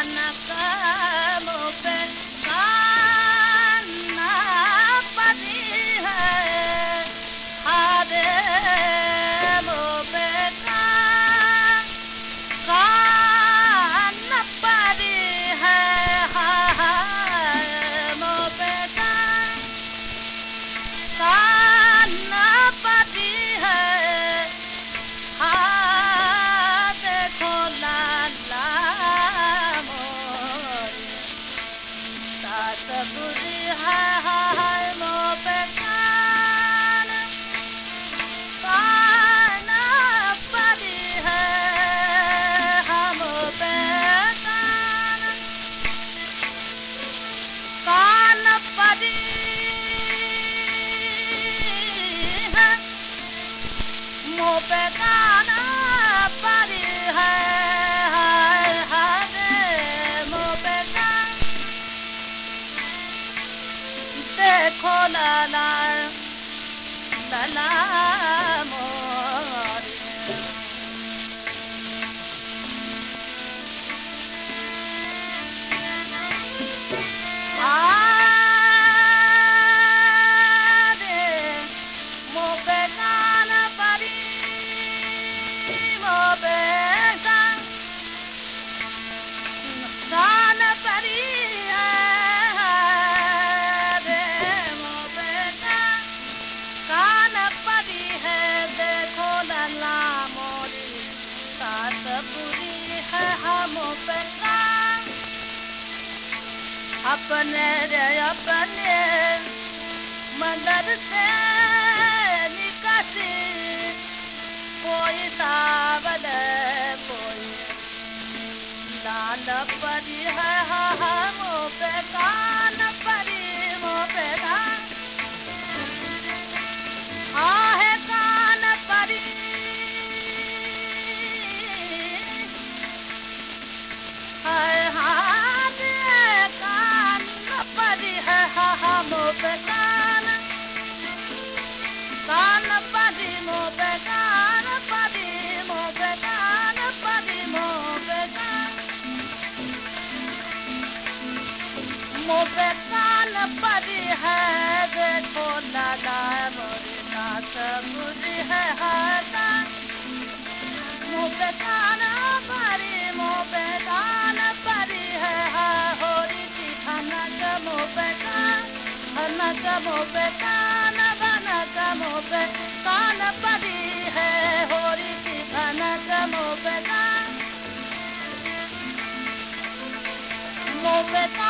I'm not Anakamu pe. मुँह पे गाना परी है हाय हाय मुँह पे गाना देखो ना अपने रे अपने मदद से निकसी कोई सावल कोई लाल परी है हम पे मो कान परी है, देखो लाला मोरी नाच बुरी है, हाथा। मो पे कान परी मो कान परी है, हा होरी सी खाना का मो कान। खाना का मो कान बना का मो कान परी है होरी सी खाना का मो पे कान। मो कान